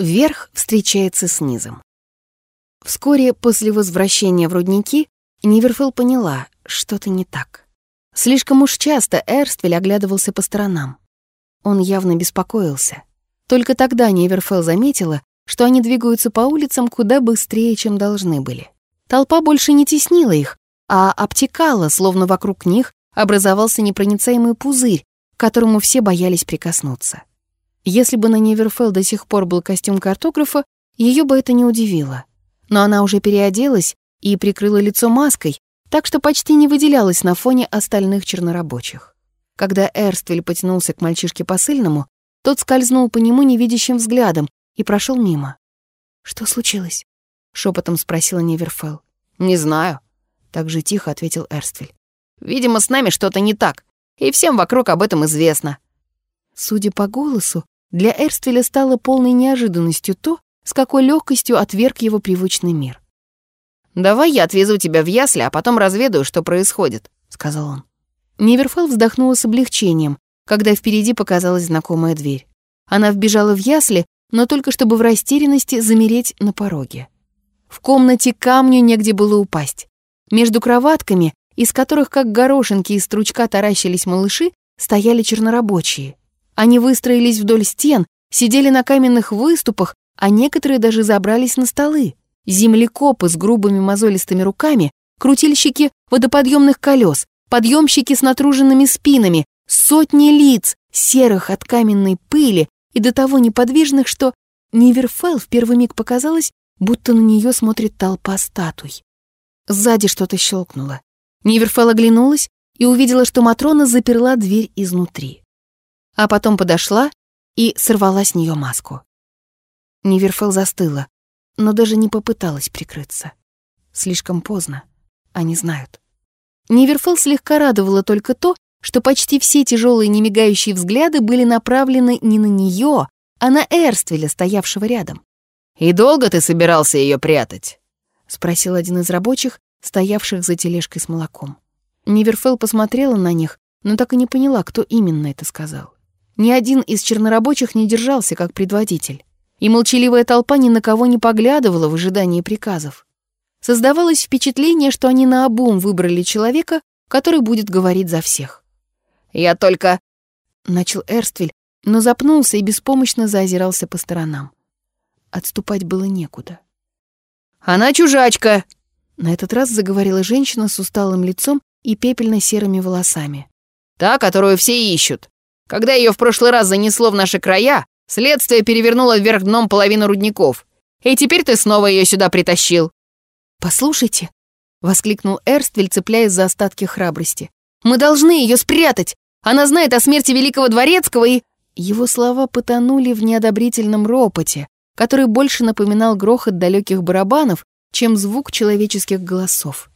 Верх встречается с низом. Вскоре после возвращения в рудники Ниверфелл поняла, что-то не так. Слишком уж часто Эрствель оглядывался по сторонам. Он явно беспокоился. Только тогда Ниверфелл заметила, что они двигаются по улицам куда быстрее, чем должны были. Толпа больше не теснила их, а обтекала, словно вокруг них образовался непроницаемый пузырь, к которому все боялись прикоснуться. Если бы на Неверфелл до сих пор был костюм картографа, ее бы это не удивило. Но она уже переоделась и прикрыла лицо маской, так что почти не выделялась на фоне остальных чернорабочих. Когда Эрствель потянулся к мальчишке посыльному, тот скользнул по нему невидящим взглядом и прошел мимо. «Что случилось?» — шепотом спросила Неверфелл. «Не знаю», — так же тихо ответил Эрствель. «Видимо, с нами что-то не так, и всем вокруг об этом известно». Судя по голосу, для Эрствеля стало полной неожиданностью то, с какой легкостью отверг его привычный мир. «Давай я отвезу тебя в ясли, а потом разведаю, что происходит», — сказал он. Неверфелл вздохнула с облегчением, когда впереди показалась знакомая дверь. Она вбежала в ясли, но только чтобы в растерянности замереть на пороге. В комнате камню негде было упасть. Между кроватками, из которых как горошинки из стручка таращились малыши, стояли чернорабочие. Они выстроились вдоль стен, сидели на каменных выступах, а некоторые даже забрались на столы. Землекопы с грубыми мозолистыми руками, крутильщики водоподъемных колес, подъемщики с натруженными спинами, сотни лиц, серых от каменной пыли и до того неподвижных, что Ниверфелл в первый миг показалось, будто на нее смотрит толпа статуй. Сзади что-то щелкнуло. Ниверфелл оглянулась и увидела, что Матрона заперла дверь изнутри а потом подошла и сорвала с нее маску. Ниверфел застыла, но даже не попыталась прикрыться. Слишком поздно. Они знают. Ниверфел слегка радовало только то, что почти все тяжелые немигающие взгляды были направлены не на нее, а на Эрствеля, стоявшего рядом. «И долго ты собирался ее прятать?» — спросил один из рабочих, стоявших за тележкой с молоком. Ниверфел посмотрела на них, но так и не поняла, кто именно это сказал. Ни один из чернорабочих не держался как предводитель, и молчаливая толпа ни на кого не поглядывала в ожидании приказов. Создавалось впечатление, что они наобум выбрали человека, который будет говорить за всех. «Я только...» — начал Эрствель, но запнулся и беспомощно заозирался по сторонам. Отступать было некуда. «Она чужачка!» На этот раз заговорила женщина с усталым лицом и пепельно-серыми волосами. «Та, которую все ищут. Когда ее в прошлый раз занесло в наши края, следствие перевернуло вверх дном половину рудников. И теперь ты снова ее сюда притащил». «Послушайте», — воскликнул Эрствель, цепляясь за остатки храбрости. «Мы должны ее спрятать! Она знает о смерти великого дворецкого и...» Его слова потонули в неодобрительном ропоте, который больше напоминал грохот далеких барабанов, чем звук человеческих голосов.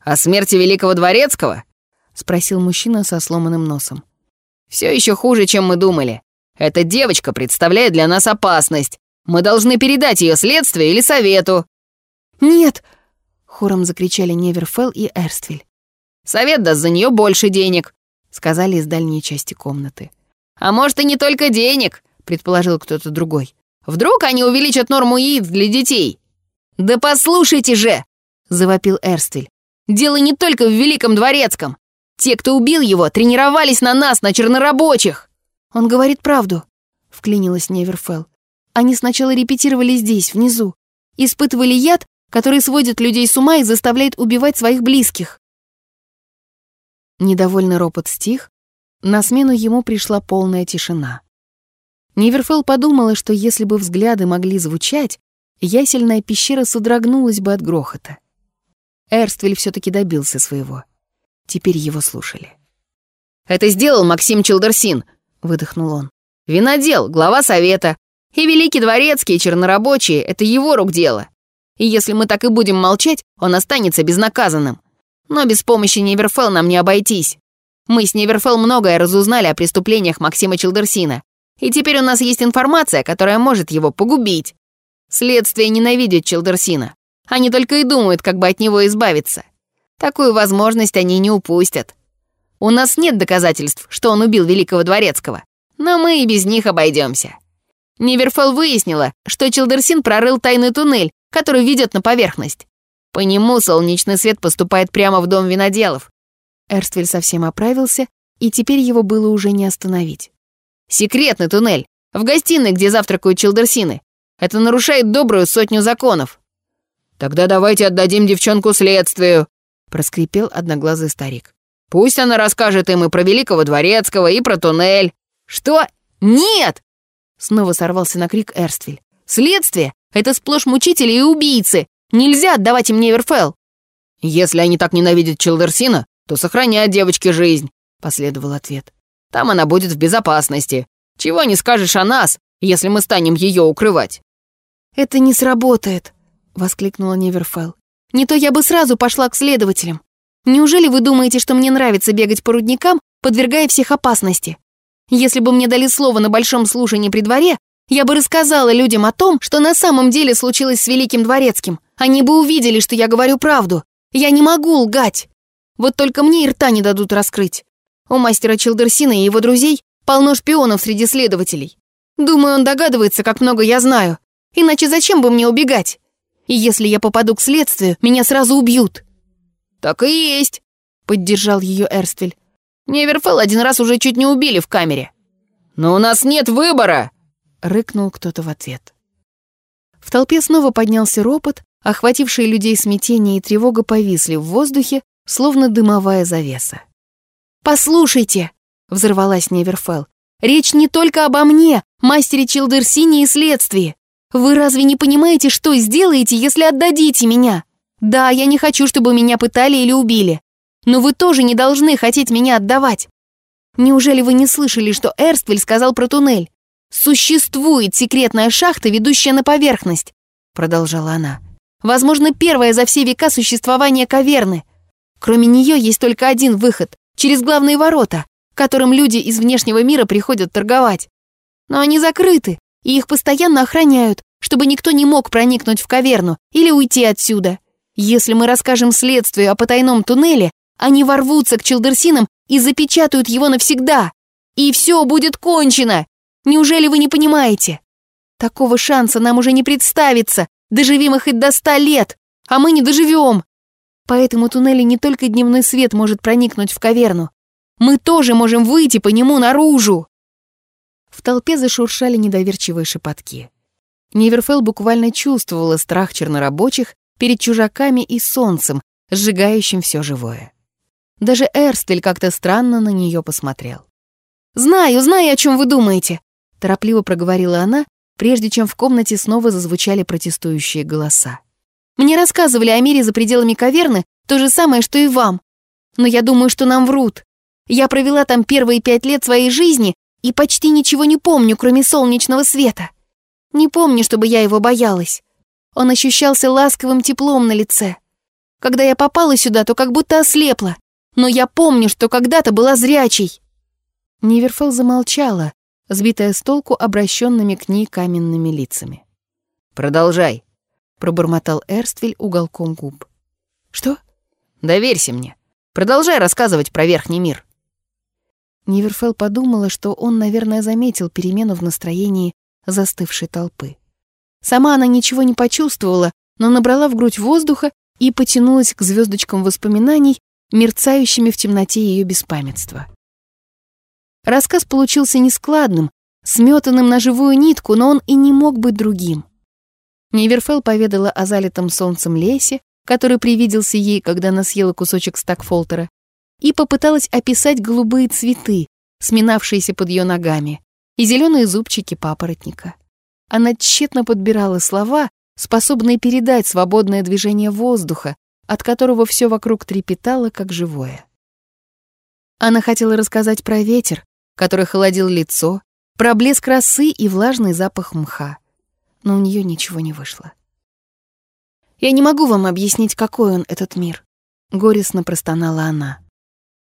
«О смерти великого дворецкого?» — спросил мужчина со сломанным носом. Все еще хуже, чем мы думали. Эта девочка представляет для нас опасность. Мы должны передать ее следствию или совету». «Нет!» — хором закричали Неверфелл и Эрствель. «Совет даст за нее больше денег», — сказали из дальней части комнаты. «А может, и не только денег», — предположил кто-то другой. «Вдруг они увеличат норму яиц для детей?» «Да послушайте же!» — завопил Эрствель. «Дело не только в Великом Дворецком. Те, кто убил его, тренировались на нас, на чернорабочих!» «Он говорит правду», — вклинилась Неверфелл. «Они сначала репетировали здесь, внизу. Испытывали яд, который сводит людей с ума и заставляет убивать своих близких». Недовольный ропот стих, на смену ему пришла полная тишина. Неверфелл подумала, что если бы взгляды могли звучать, ясельная пещера содрогнулась бы от грохота. Эрствель все таки добился своего. Теперь его слушали. «Это сделал Максим Челдерсин», — выдохнул он. «Винодел, глава совета. И великий дворецкий, и чернорабочие — это его рук дело. И если мы так и будем молчать, он останется безнаказанным. Но без помощи Неверфелл нам не обойтись. Мы с Неверфелл многое разузнали о преступлениях Максима Челдерсина. И теперь у нас есть информация, которая может его погубить. Следствие ненавидит Челдерсина. Они только и думают, как бы от него избавиться. Такую возможность они не упустят. У нас нет доказательств, что он убил великого дворецкого, но мы и без них обойдемся. Неверфелл выяснила, что Челдерсин прорыл тайный туннель, который ведет на поверхность. По нему солнечный свет поступает прямо в дом виноделов. Эрствель совсем оправился, и теперь его было уже не остановить. Секретный туннель, в гостиной, где завтракают Челдерсины. Это нарушает добрую сотню законов. Тогда давайте отдадим девчонку следствию, проскрипел одноглазый старик. Пусть она расскажет им и про Великого Дворецкого, и про туннель. Что? Нет! Снова сорвался на крик Эрствель. Следствие — это сплошь мучители и убийцы. Нельзя отдавать им Неверфелл. Если они так ненавидят Чилдерсина, то сохраняют девочке жизнь, последовал ответ. Там она будет в безопасности. Чего не скажешь о нас, если мы станем ее укрывать? Это не сработает, воскликнула Неверфелл. Не то я бы сразу пошла к следователям. Неужели вы думаете, что мне нравится бегать по рудникам, подвергая всех опасности? Если бы мне дали слово на большом слушании при дворе, я бы рассказала людям о том, что на самом деле случилось с Великим Дворецким. Они бы увидели, что я говорю правду. Я не могу лгать. Вот только мне и рта не дадут раскрыть. У мастера Чилдерсина и его друзей полно шпионов среди следователей. Думаю, он догадывается, как много я знаю. Иначе зачем бы мне убегать? И если я попаду к следствию, меня сразу убьют. Так и есть, поддержал ее Эрствель. Неверфелл один раз уже чуть не убили в камере. Но у нас нет выбора, рыкнул кто-то в ответ. В толпе снова поднялся ропот, охватившие людей смятение и тревога повисли в воздухе, словно дымовая завеса. «Послушайте!» — взорвалась Неверфелл. «Речь не только обо мне, мастере Чилдерсине и следствии. Вы разве не понимаете, что сделаете, если отдадите меня? Да, я не хочу, чтобы меня пытали или убили. Но вы тоже не должны хотеть меня отдавать. Неужели вы не слышали, что Эрствель сказал про туннель? Существует секретная шахта, ведущая на поверхность, продолжала она. Возможно, первая за все века существования каверны. Кроме нее есть только один выход — через главные ворота, которым люди из внешнего мира приходят торговать. Но они закрыты, и их постоянно охраняют, чтобы никто не мог проникнуть в каверну или уйти отсюда. Если мы расскажем следствию о потайном туннеле, они ворвутся к Челдерсинам и запечатают его навсегда. И все будет кончено. Неужели вы не понимаете? Такого шанса нам уже не представится, Доживем их хоть до ста лет, а мы не доживем. По этому туннелю не только дневной свет может проникнуть в каверну. Мы тоже можем выйти по нему наружу. В толпе зашуршали недоверчивые шепотки. Неверфелл буквально чувствовала страх чернорабочих перед чужаками и солнцем, сжигающим все живое. Даже Эрстель как-то странно на нее посмотрел. «Знаю, знаю, о чем вы думаете», — торопливо проговорила она, прежде чем в комнате снова зазвучали протестующие голоса. «Мне рассказывали о мире за пределами каверны то же самое, что и вам. Но я думаю, что нам врут. Я провела там первые пять лет своей жизни и почти ничего не помню, кроме солнечного света. Не помню, чтобы я его боялась. Он ощущался ласковым теплом на лице. Когда я попала сюда, то как будто ослепла. Но я помню, что когда-то была зрячей». Ниверфелл замолчала, сбитая с толку обращенными к ней каменными лицами. «Продолжай», — пробормотал Эрствель уголком губ. «Что?» «Доверься мне. Продолжай рассказывать про Верхний мир». Ниверфелл подумала, что он, наверное, заметил перемену в настроении застывшей толпы. Сама она ничего не почувствовала, но набрала в грудь воздуха и потянулась к звездочкам воспоминаний, мерцающими в темноте ее беспамятства. Рассказ получился нескладным, сметанным на живую нитку, но он и не мог быть другим. Неверфелл поведала о залитом солнцем лесе, который привиделся ей, когда она съела кусочек стакфолтера, и попыталась описать голубые цветы, сминавшиеся под ее ногами, и зеленые зубчики папоротника. Она тщетно подбирала слова, способные передать свободное движение воздуха, от которого все вокруг трепетало, как живое. Она хотела рассказать про ветер, который холодил лицо, про блеск росы и влажный запах мха. Но у нее ничего не вышло. «Я не могу вам объяснить, какой он, этот мир», — горестно простонала она.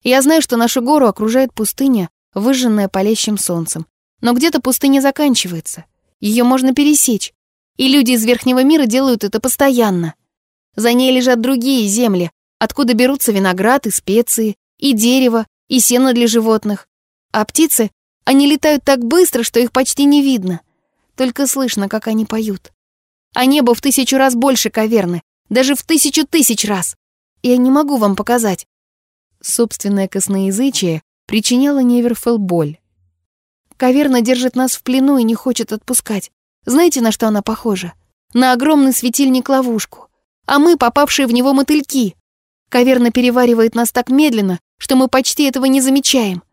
«Я знаю, что нашу гору окружает пустыня, выжженная палящим солнцем, но где-то пустыня заканчивается. Ее можно пересечь, и люди из верхнего мира делают это постоянно. За ней лежат другие земли, откуда берутся виноград и специи, и дерево, и сено для животных. А птицы, они летают так быстро, что их почти не видно. Только слышно, как они поют. А небо в тысячу раз больше каверны, даже в тысячу тысяч раз. Я не могу вам показать. Собственное косноязычие причиняло Неверфелл боль. Каверна держит нас в плену и не хочет отпускать. Знаете, на что она похожа? На огромный светильник-ловушку. А мы, попавшие в него мотыльки. Каверна переваривает нас так медленно, что мы почти этого не замечаем.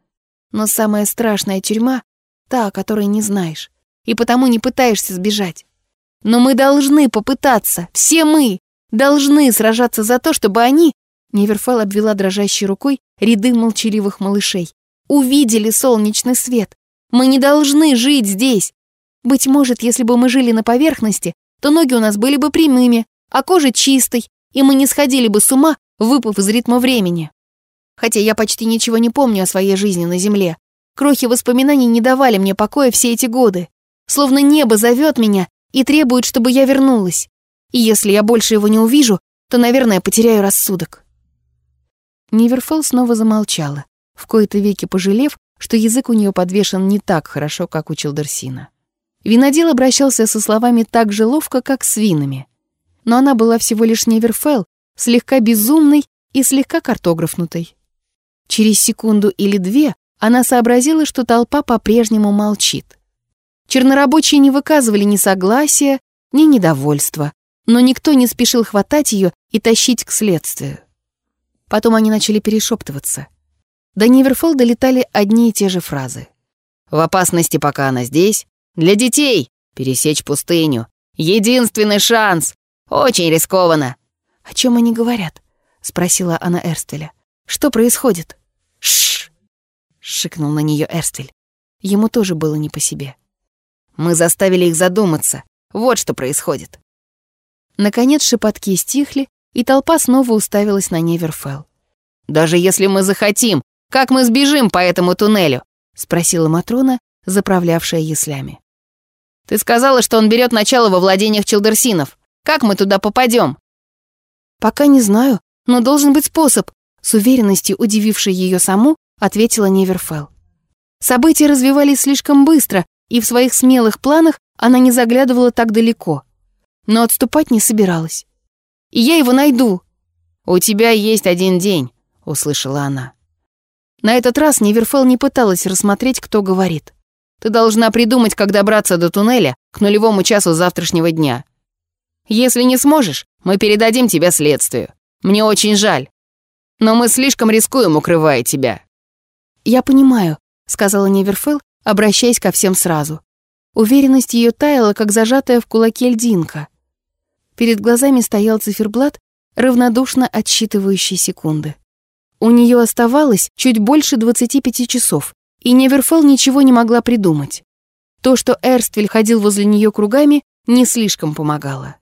Но самая страшная тюрьма — та, о которой не знаешь, и потому не пытаешься сбежать. Но мы должны попытаться, все мы, должны сражаться за то, чтобы они, Неверфел обвела дрожащей рукой ряды молчаливых малышей, увидели солнечный свет. Мы не должны жить здесь. Быть может, если бы мы жили на поверхности, то ноги у нас были бы прямыми, а кожа чистой, и мы не сходили бы с ума, выпав из ритма времени. Хотя я почти ничего не помню о своей жизни на Земле. Крохи воспоминаний не давали мне покоя все эти годы. Словно небо зовет меня и требует, чтобы я вернулась. И если я больше его не увижу, то, наверное, потеряю рассудок. Ниверфелл снова замолчала, в кои-то веки пожалев, что язык у нее подвешен не так хорошо, как у Челдерсина. Винодел обращался со словами так же ловко, как с винами. Но она была всего лишь Неверфелл, слегка безумной и слегка картографнутой. Через секунду или две она сообразила, что толпа по-прежнему молчит. Чернорабочие не выказывали ни согласия, ни недовольства, но никто не спешил хватать ее и тащить к следствию. Потом они начали перешептываться. До Ниверфолл долетали одни и те же фразы. «В опасности, пока она здесь. Для детей. Пересечь пустыню. Единственный шанс. Очень рискованно». «О чем они говорят?» — спросила она Эрстеля. «Что происходит?» «Шш!» — шикнул на нее Эрстель. Ему тоже было не по себе. «Мы заставили их задуматься. Вот что происходит». Наконец шепотки стихли, и толпа снова уставилась на Неверфелл. «Даже если мы захотим, как мы сбежим по этому туннелю?» — спросила Матрона, заправлявшая яслями. «Ты сказала, что он берет начало во владениях Челдерсинов. Как мы туда попадем?» «Пока не знаю, но должен быть способ», с уверенностью удивившей ее саму, ответила Неверфелл. События развивались слишком быстро, и в своих смелых планах она не заглядывала так далеко. Но отступать не собиралась. «И я его найду!» «У тебя есть один день», — услышала она. На этот раз Неверфелл не пыталась рассмотреть, кто говорит. «Ты должна придумать, как добраться до туннеля к нулевому часу завтрашнего дня. Если не сможешь, мы передадим тебя следствию. Мне очень жаль. Но мы слишком рискуем, укрывая тебя». «Я понимаю», — сказала Неверфелл, обращаясь ко всем сразу. Уверенность ее таяла, как зажатая в кулаке льдинка. Перед глазами стоял циферблат, равнодушно отсчитывающий секунды. У нее оставалось чуть больше 25 часов, и Неверфелл ничего не могла придумать. То, что Эрствель ходил возле нее кругами, не слишком помогало.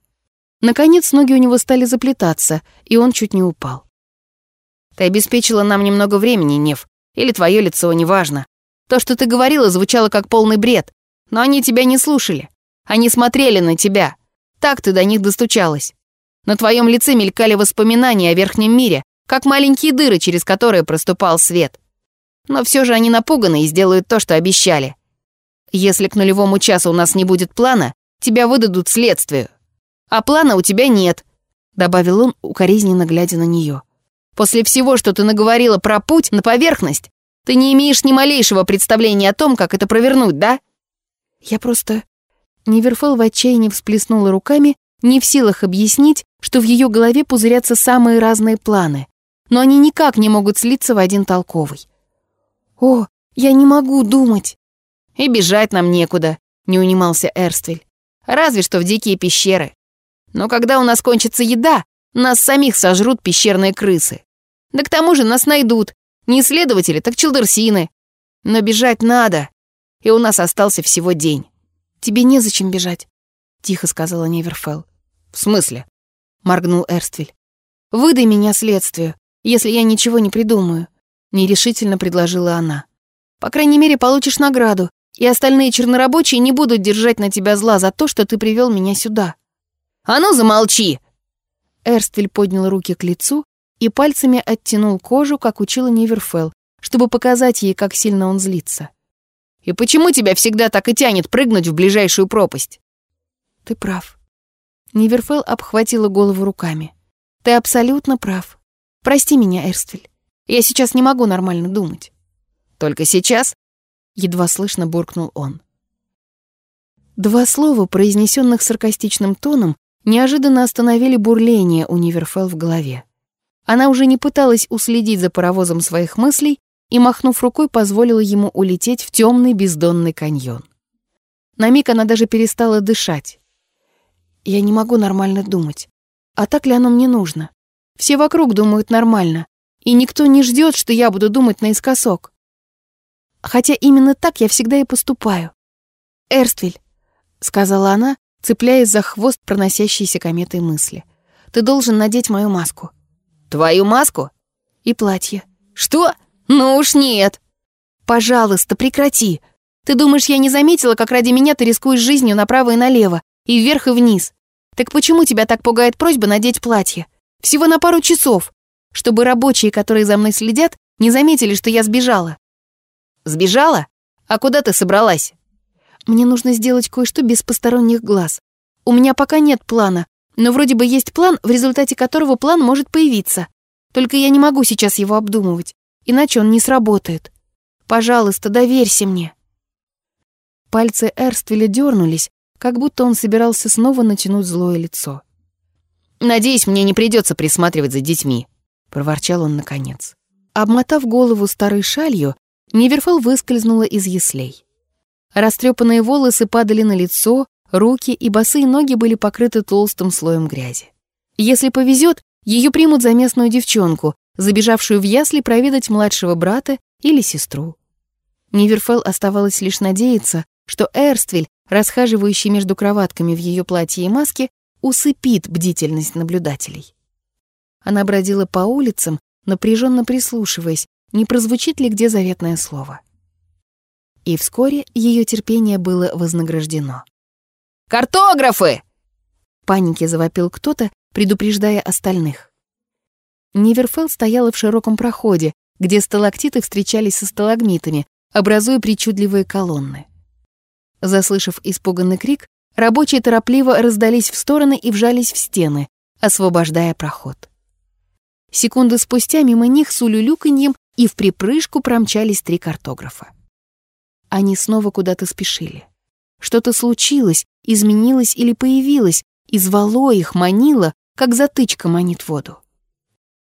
Наконец, ноги у него стали заплетаться, и он чуть не упал. «Ты обеспечила нам немного времени, Нев, или твое лицо, неважно. То, что ты говорила, звучало как полный бред, но они тебя не слушали. Они смотрели на тебя. Так ты до них достучалась. На твоем лице мелькали воспоминания о верхнем мире, как маленькие дыры, через которые проступал свет. Но все же они напуганы и сделают то, что обещали. Если к нулевому часу у нас не будет плана, тебя выдадут следствию. А плана у тебя нет», — добавил он, укоризненно глядя на нее. «После всего, что ты наговорила про путь на поверхность, ты не имеешь ни малейшего представления о том, как это провернуть, да?» «Я просто...» Неверфел в отчаянии всплеснула руками, не в силах объяснить, что в ее голове пузырятся самые разные планы, но они никак не могут слиться в один толковый. «О, я не могу думать!» «И бежать нам некуда», — не унимался Эрствель. «Разве что в дикие пещеры. Но когда у нас кончится еда, нас самих сожрут пещерные крысы. Да к тому же нас найдут. Не исследователи, так челдерсины. Но бежать надо. И у нас остался всего день». «Тебе незачем бежать», — тихо сказала Неверфелл. «В смысле?» — моргнул Эрствель. «Выдай меня следствию если я ничего не придумаю», — нерешительно предложила она. «По крайней мере, получишь награду, и остальные чернорабочие не будут держать на тебя зла за то, что ты привел меня сюда». «А ну, замолчи!» Эрствель поднял руки к лицу и пальцами оттянул кожу, как учила Неверфелл, чтобы показать ей, как сильно он злится. И почему тебя всегда так и тянет прыгнуть в ближайшую пропасть? Ты прав. Ниверфел обхватила голову руками. Ты абсолютно прав. Прости меня, Эрствель. Я сейчас не могу нормально думать. Только сейчас? Едва слышно буркнул он. Два слова, произнесенных саркастичным тоном, неожиданно остановили бурление у Ниверфел в голове. Она уже не пыталась уследить за паровозом своих мыслей и, махнув рукой, позволила ему улететь в темный бездонный каньон. На миг она даже перестала дышать. «Я не могу нормально думать. А так ли оно мне нужно? Все вокруг думают нормально, и никто не ждет, что я буду думать наискосок. Хотя именно так я всегда и поступаю. «Эрствель», — сказала она, цепляясь за хвост проносящейся кометой мысли, «ты должен надеть мою маску». «Твою маску?» «И платье». «Что? Ну уж нет». «Пожалуйста, прекрати. Ты думаешь, я не заметила, как ради меня ты рискуешь жизнью направо и налево, и вверх и вниз? Так почему тебя так пугает просьба надеть платье? Всего на пару часов, чтобы рабочие, которые за мной следят, не заметили, что я сбежала». «Сбежала? А куда ты собралась?» «Мне нужно сделать кое-что без посторонних глаз. У меня пока нет плана, но вроде бы есть план, в результате которого план может появиться. Только я не могу сейчас его обдумывать, иначе он не сработает. Пожалуйста, доверься мне». Пальцы Эрствеля дернулись, как будто он собирался снова натянуть злое лицо. «Надеюсь, мне не придется присматривать за детьми», — проворчал он наконец. Обмотав голову старой шалью, Неверфел выскользнула из яслей. Растрепанные волосы падали на лицо, руки и босые ноги были покрыты толстым слоем грязи. Если повезет, ее примут за местную девчонку, забежавшую в ясли проведать младшего брата или сестру. Ниверфел оставалось лишь надеяться, что Эрствель, расхаживающий между кроватками в ее платье и маске, усыпит бдительность наблюдателей. Она бродила по улицам, напряженно прислушиваясь, не прозвучит ли где заветное слово. И вскоре ее терпение было вознаграждено. «Картографы!» В панике завопил кто-то, предупреждая остальных. Ниверфелл стояла в широком проходе, где сталактиты встречались со сталагмитами, образуя причудливые колонны. Заслышав испуганный крик, рабочие торопливо раздались в стороны и вжались в стены, освобождая проход. Секунды спустя мимо них с улюлюканьем и в припрыжку промчались три картографа. Они снова куда-то спешили. Что-то случилось, изменилось или появилось, и звало их, манило, как затычка манит воду.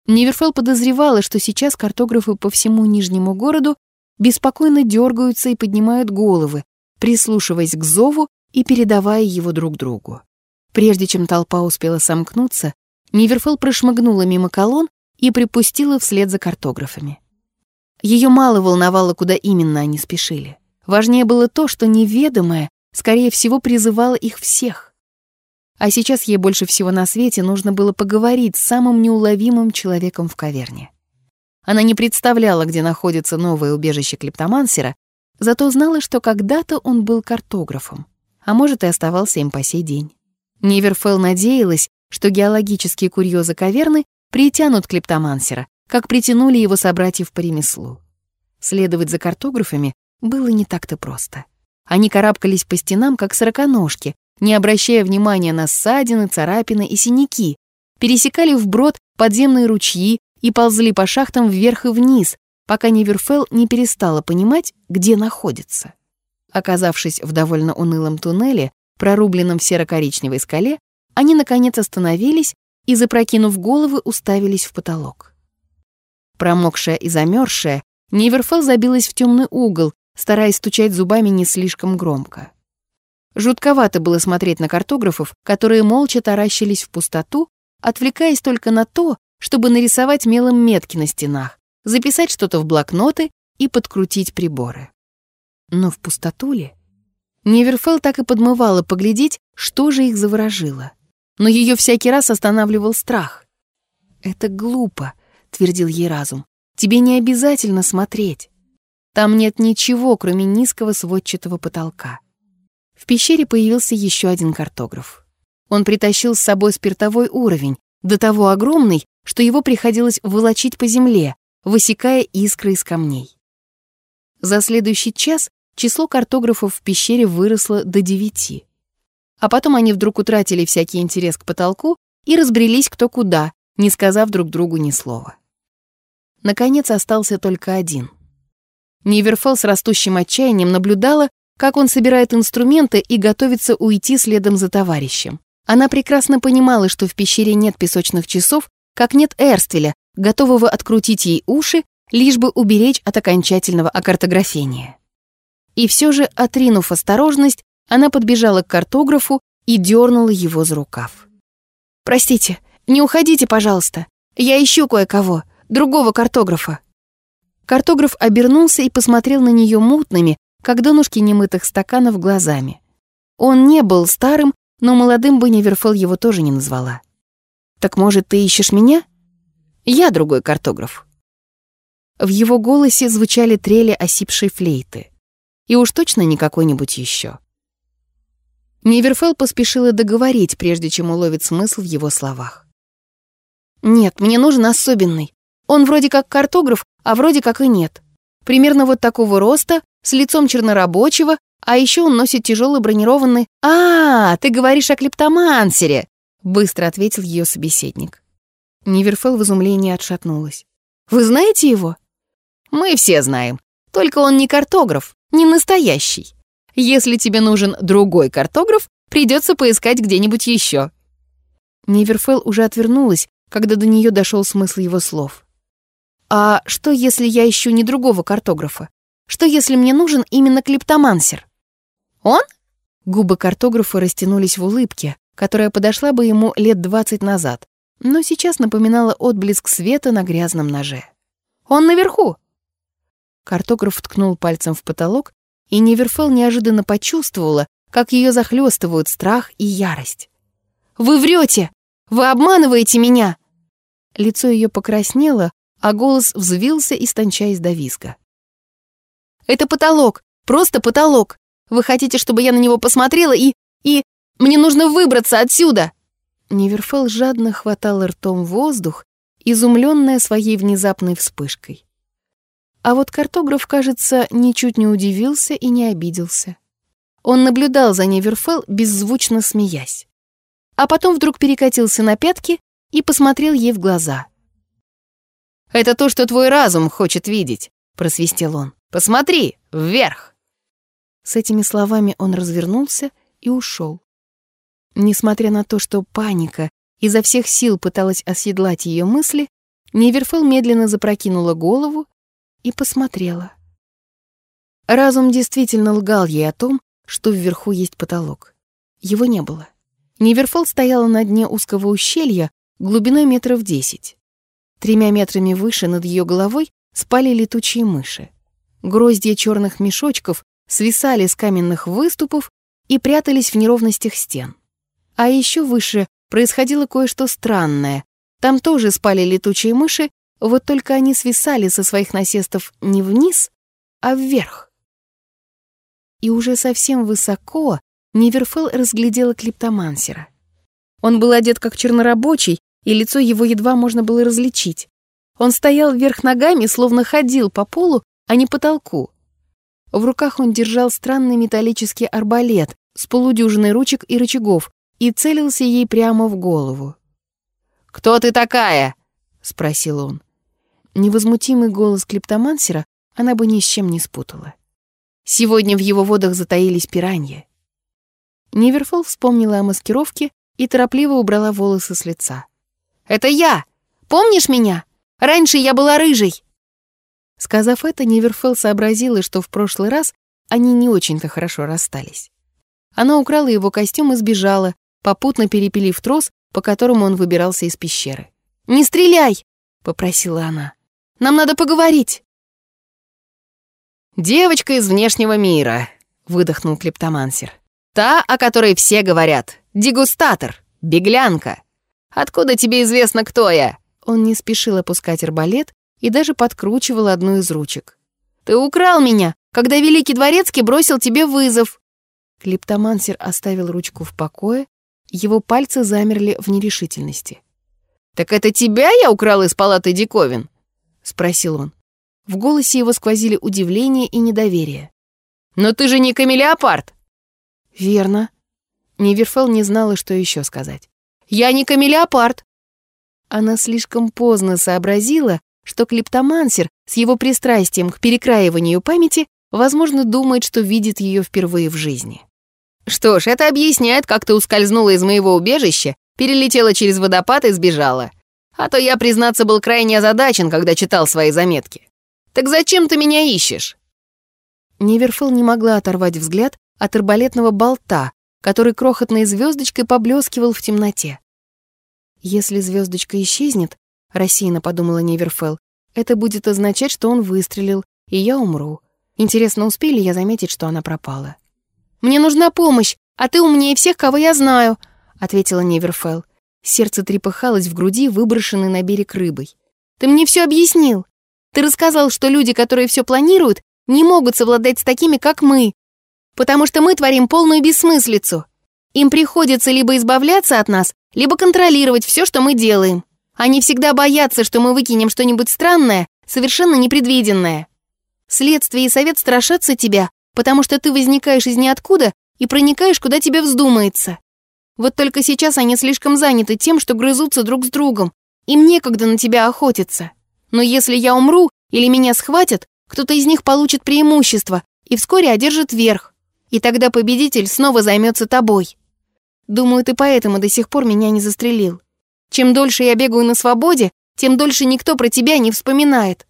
Неверфел подозревала, что сейчас картографы по всему Нижнему городу беспокойно дергаются и поднимают головы, прислушиваясь к зову и передавая его друг другу. Прежде чем толпа успела сомкнуться, Неверфел прошмыгнула мимо колонн и припустила вслед за картографами. Ее мало волновало, куда именно они спешили. Важнее было то, что неведомое, скорее всего, призывало их всех. А сейчас ей больше всего на свете нужно было поговорить с самым неуловимым человеком в каверне. Она не представляла, где находится новое убежище клептомансера, зато знала, что когда-то он был картографом, а может и оставался им по сей день. Неверфелл надеялась, что геологические курьезы каверны притянут клептомансера, как притянули его собратьев по ремеслу. Следовать за картографами было не так-то просто. Они карабкались по стенам, как сороконожки, не обращая внимания на ссадины, царапины и синяки, пересекали вброд подземные ручьи и ползли по шахтам вверх и вниз, пока Неверфелл не перестала понимать, где находится. Оказавшись в довольно унылом туннеле, прорубленном в серо-коричневой скале, они, наконец, остановились и, запрокинув головы, уставились в потолок. Промокшая и замерзшая, Неверфелл забилась в темный угол, стараясь стучать зубами не слишком громко. Жутковато было смотреть на картографов, которые молча таращились в пустоту, отвлекаясь только на то, чтобы нарисовать мелом метки на стенах, записать что-то в блокноты и подкрутить приборы. Но в пустоту ли? Неверфелл так и подмывала поглядеть, что же их заворожило. Но ее всякий раз останавливал страх. «Это глупо», — твердил ей разум. «Тебе не обязательно смотреть. Там нет ничего, кроме низкого сводчатого потолка». В пещере появился еще один картограф. Он притащил с собой спиртовой уровень, до того огромный, что его приходилось волочить по земле, высекая искры из камней. За следующий час число картографов в пещере выросло до девяти. А потом они вдруг утратили всякий интерес к потолку и разбрелись кто куда, не сказав друг другу ни слова. Наконец остался только один. Ниверфелл с растущим отчаянием наблюдала, как он собирает инструменты и готовится уйти следом за товарищем. Она прекрасно понимала, что в пещере нет песочных часов, как нет Эрствеля, готового открутить ей уши, лишь бы уберечь от окончательного окартографения. И все же, отринув осторожность, она подбежала к картографу и дернула его за рукав. «Простите, не уходите, пожалуйста. Я ищу кое-кого, другого картографа». Картограф обернулся и посмотрел на нее мутными, как донышки немытых стаканов глазами. Он не был старым, но молодым бы Неверфелл его тоже не назвала. «Так, может, ты ищешь меня?» «Я другой картограф». В его голосе звучали трели осипшей флейты. И уж точно не какой-нибудь еще. Неверфелл поспешила договорить, прежде чем уловит смысл в его словах. «Нет, мне нужен особенный. Он вроде как картограф, а вроде как и нет. Примерно вот такого роста, с лицом чернорабочего, а еще он носит тяжелый бронированный... «А, ты говоришь о клептомансере!» Быстро ответил ее собеседник. Ниверфелл в изумлении отшатнулась. «Вы знаете его?» «Мы все знаем. Только он не картограф, не настоящий. Если тебе нужен другой картограф, придется поискать где-нибудь еще». Ниверфелл уже отвернулась, когда до нее дошел смысл его слов. «А что, если я ищу не другого картографа? Что, если мне нужен именно клептомансер?» «Он?» Губы картографа растянулись в улыбке, которая подошла бы ему лет двадцать назад, но сейчас напоминала отблеск света на грязном ноже. «Он наверху!» Картограф ткнул пальцем в потолок, и Неверфелл неожиданно почувствовала, как ее захлестывают страх и ярость. «Вы врете! Вы обманываете меня!» Лицо ее покраснело, а голос взвился, истончаясь до визга. «Это потолок! Просто потолок! Вы хотите, чтобы я на него посмотрела и... и... Мне нужно выбраться отсюда!» Неверфелл жадно хватала ртом воздух, изумленная своей внезапной вспышкой. А вот картограф, кажется, ничуть не удивился и не обиделся. Он наблюдал за Неверфелл, беззвучно смеясь. А потом вдруг перекатился на пятки и посмотрел ей в глаза. «Это то, что твой разум хочет видеть», — просвистел он. «Посмотри, вверх!» С этими словами он развернулся и ушел. Несмотря на то, что паника изо всех сил пыталась оседлать ее мысли, Неверфелл медленно запрокинула голову и посмотрела. Разум действительно лгал ей о том, что вверху есть потолок. Его не было. Неверфелл стояла на дне узкого ущелья глубиной метров десять. Тремя метрами выше над ее головой спали летучие мыши. Гроздья черных мешочков свисали с каменных выступов и прятались в неровностях стен. А еще выше происходило кое-что странное. Там тоже спали летучие мыши, вот только они свисали со своих насестов не вниз, а вверх. И уже совсем высоко Неверфелл разглядела клиптомансера. Он был одет как чернорабочий, и лицо его едва можно было различить. Он стоял вверх ногами, словно ходил по полу, а не потолку. В руках он держал странный металлический арбалет с полудюжиной ручек и рычагов и целился ей прямо в голову. «Кто ты такая?» — спросил он. Невозмутимый голос клептомансера она бы ни с чем не спутала. Сегодня в его водах затаились пираньи. Неверфол вспомнила о маскировке и торопливо убрала волосы с лица. «Это я! Помнишь меня? Раньше я была рыжей!» Сказав это, Неверфелл сообразила, что в прошлый раз они не очень-то хорошо расстались. Она украла его костюм и сбежала, попутно перепилив трос, по которому он выбирался из пещеры. «Не стреляй!» — попросила она. «Нам надо поговорить!» «Девочка из внешнего мира», — выдохнул клептомансер. «Та, о которой все говорят. Дегустатор, беглянка. Откуда тебе известно, кто я?» Он не спешил опускать арбалет и даже подкручивал одну из ручек. «Ты украл меня, когда Великий Дворецкий бросил тебе вызов!» Клиптомансер оставил ручку в покое, его пальцы замерли в нерешительности. «Так это тебя я украл из палаты диковин?» — спросил он. В голосе его сквозили удивление и недоверие. «Но ты же не камелеопард!» «Верно». Неверфел не знала, что еще сказать. «Я не камелеопард!» Она слишком поздно сообразила, что клептомансер с его пристрастием к перекраиванию памяти, возможно, думает, что видит ее впервые в жизни. «Что ж, это объясняет, как ты ускользнула из моего убежища, перелетела через водопад и сбежала. А то я, признаться, был крайне озадачен, когда читал свои заметки. Так зачем ты меня ищешь?» Неверфел не могла оторвать взгляд от арбалетного болта, который крохотной звездочкой поблескивал в темноте. «Если звездочка исчезнет, — рассеянно подумала Неверфел, — это будет означать, что он выстрелил, и я умру. Интересно, успели я заметить, что она пропала?» «Мне нужна помощь, а ты умнее всех, кого я знаю», — ответила Неверфел. Сердце трепыхалось в груди, выброшенной на берег рыбой. «Ты мне все объяснил. Ты рассказал, что люди, которые все планируют, не могут совладать с такими, как мы. Потому что мы творим полную бессмыслицу. Им приходится либо избавляться от нас, либо контролировать все, что мы делаем. Они всегда боятся, что мы выкинем что-нибудь странное, совершенно непредвиденное. Следствие и совет страшатся тебя, потому что ты возникаешь из ниоткуда и проникаешь, куда тебе вздумается. Вот только сейчас они слишком заняты тем, что грызутся друг с другом. Им некогда на тебя охотиться. Но если я умру или меня схватят, кто-то из них получит преимущество и вскоре одержит верх. И тогда победитель снова займется тобой. Думаю, ты поэтому до сих пор меня не застрелил. Чем дольше я бегаю на свободе, тем дольше никто про тебя не вспоминает.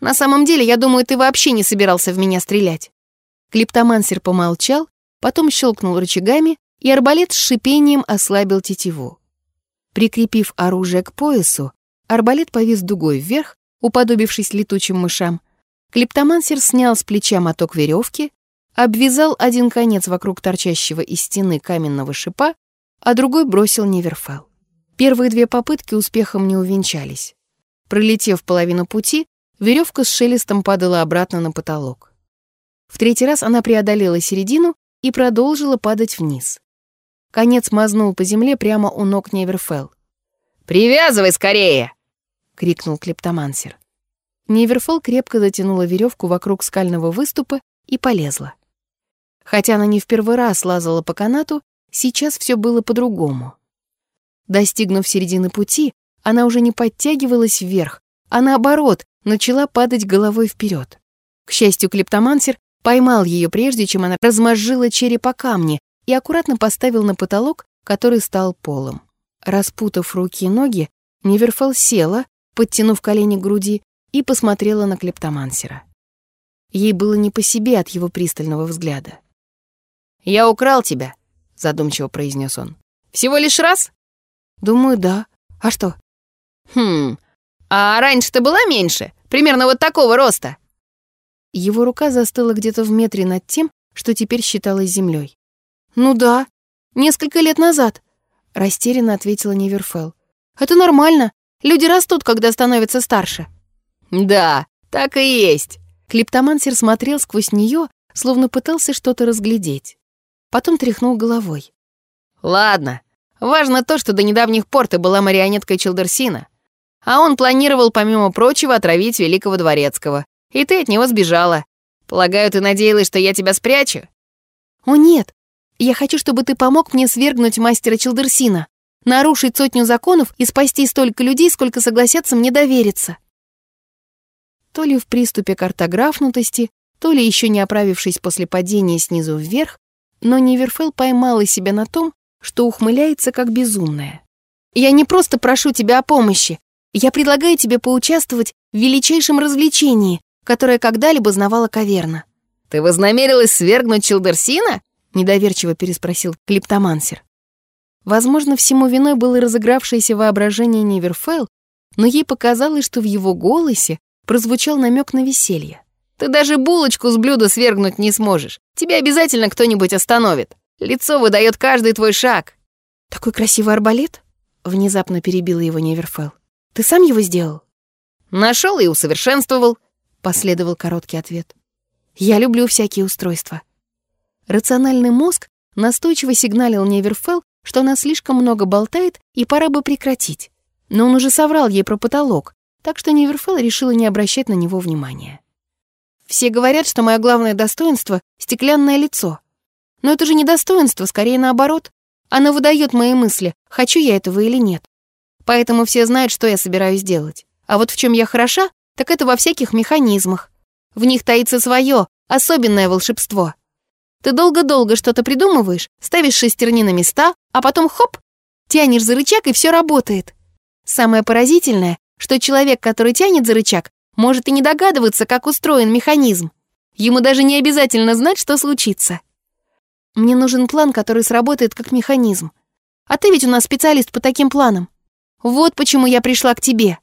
На самом деле, я думаю, ты вообще не собирался в меня стрелять». Клиптомансер помолчал, потом щелкнул рычагами, и арбалет с шипением ослабил тетиву. Прикрепив оружие к поясу, Арбалет повис дугой вверх, уподобившись летучим мышам. Клептомансер снял с плеча моток веревки, обвязал один конец вокруг торчащего из стены каменного шипа, а другой бросил Неверфел. Первые две попытки успехом не увенчались. Пролетев половину пути, веревка с шелестом падала обратно на потолок. В третий раз она преодолела середину и продолжила падать вниз. Конец мазнул по земле прямо у ног Неверфел. «Привязывай скорее!» крикнул клептомансер. Неверфол крепко затянула веревку вокруг скального выступа и полезла. Хотя она не в первый раз лазала по канату, сейчас все было по-другому. Достигнув середины пути, она уже не подтягивалась вверх, а наоборот, начала падать головой вперед. К счастью, клептомансер поймал ее прежде, чем она размозжила череп о камни и аккуратно поставил на потолок, который стал полом. Распутав руки и ноги, Неверфел села, подтянув колени к груди, и посмотрела на клептомансера. Ей было не по себе от его пристального взгляда. «Я украл тебя», — задумчиво произнес он. «Всего лишь раз?» «Думаю, да. А что?» «Хм, а раньше ты была меньше? Примерно вот такого роста?» Его рука застыла где-то в метре над тем, что теперь считалось землей. «Ну да, несколько лет назад», — растерянно ответила Неверфел. «Это нормально. Люди растут, когда становятся старше». «Да, так и есть». Клиптомансер смотрел сквозь нее, словно пытался что-то разглядеть. Потом тряхнул головой. «Ладно, важно то, что до недавних пор ты была марионеткой Челдерсина, а он планировал, помимо прочего, отравить Великого Дворецкого, и ты от него сбежала. Полагаю, ты надеялась, что я тебя спрячу?» «О нет, я хочу, чтобы ты помог мне свергнуть мастера Челдерсина нарушить сотню законов и спасти столько людей, сколько согласятся мне довериться. То ли в приступе картографнутости, то ли еще не оправившись после падения снизу вверх, но Неверфел поймала себя на том, что ухмыляется как безумная. «Я не просто прошу тебя о помощи. Я предлагаю тебе поучаствовать в величайшем развлечении, которое когда-либо знавала каверна». «Ты вознамерилась свергнуть Чилдерсина?» — недоверчиво переспросил Клиптомансер. Возможно, всему виной было разыгравшееся воображение Неверфелл, но ей показалось, что в его голосе прозвучал намек на веселье. «Ты даже булочку с блюда свергнуть не сможешь. Тебя обязательно кто-нибудь остановит. Лицо выдает каждый твой шаг». «Такой красивый арбалет?» — внезапно перебила его Неверфелл. «Ты сам его сделал?» «Нашел и усовершенствовал», — последовал короткий ответ. «Я люблю всякие устройства». Рациональный мозг настойчиво сигналил Неверфелл, что она слишком много болтает и пора бы прекратить. Но он уже соврал ей про потолок, так что Неверфелл решила не обращать на него внимания. Все говорят, что мое главное достоинство — стеклянное лицо. Но это же не достоинство, скорее наоборот. Оно выдает мои мысли, хочу я этого или нет. Поэтому все знают, что я собираюсь делать. А вот в чем я хороша, так это во всяких механизмах. В них таится свое, особенное волшебство. Ты долго-долго что-то придумываешь, ставишь шестерни на места, а потом хоп, тянешь за рычаг, и все работает. Самое поразительное, что человек, который тянет за рычаг, может и не догадываться, как устроен механизм. Ему даже не обязательно знать, что случится. Мне нужен план, который сработает как механизм. А ты ведь у нас специалист по таким планам. Вот почему я пришла к тебе».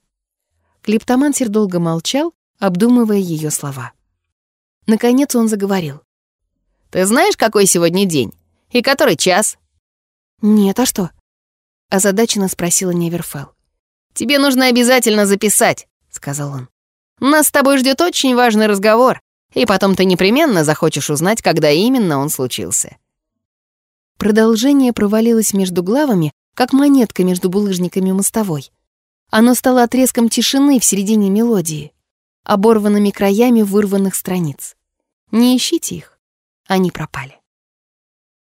Клиптомансер долго молчал, обдумывая ее слова. Наконец он заговорил. «Ты знаешь, какой сегодня день? И который час?» «Нет, а что?» Озадаченно спросила Неверфелл. «Тебе нужно обязательно записать», — сказал он. «Нас с тобой ждет очень важный разговор, и потом ты непременно захочешь узнать, когда именно он случился». Продолжение провалилось между главами, как монетка между булыжниками мостовой. Оно стало отрезком тишины в середине мелодии, оборванными краями вырванных страниц. Не ищите их, они пропали.